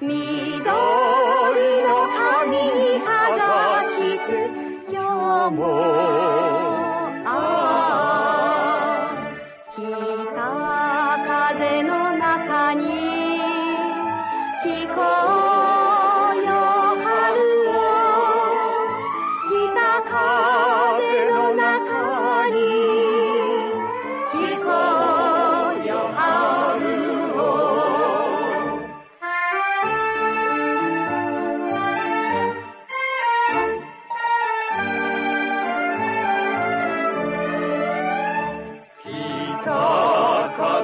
緑の網にあがきつようも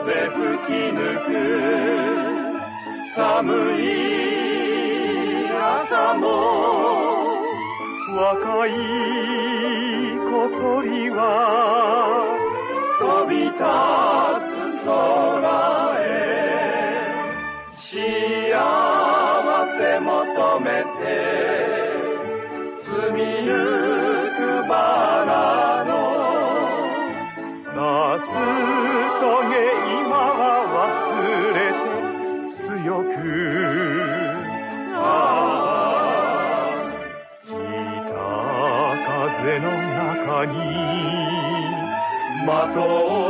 風吹き抜く。寒い朝も若い小鳥は飛び立つ空へ。幸せ求めて積みゆくバラのさす風の中にまとう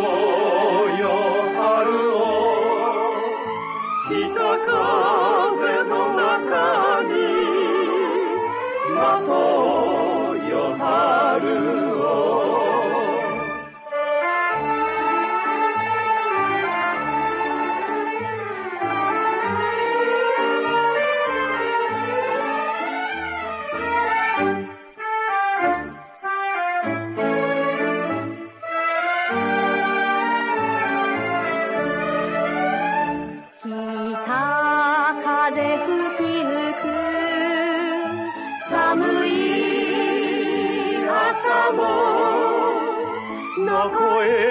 ah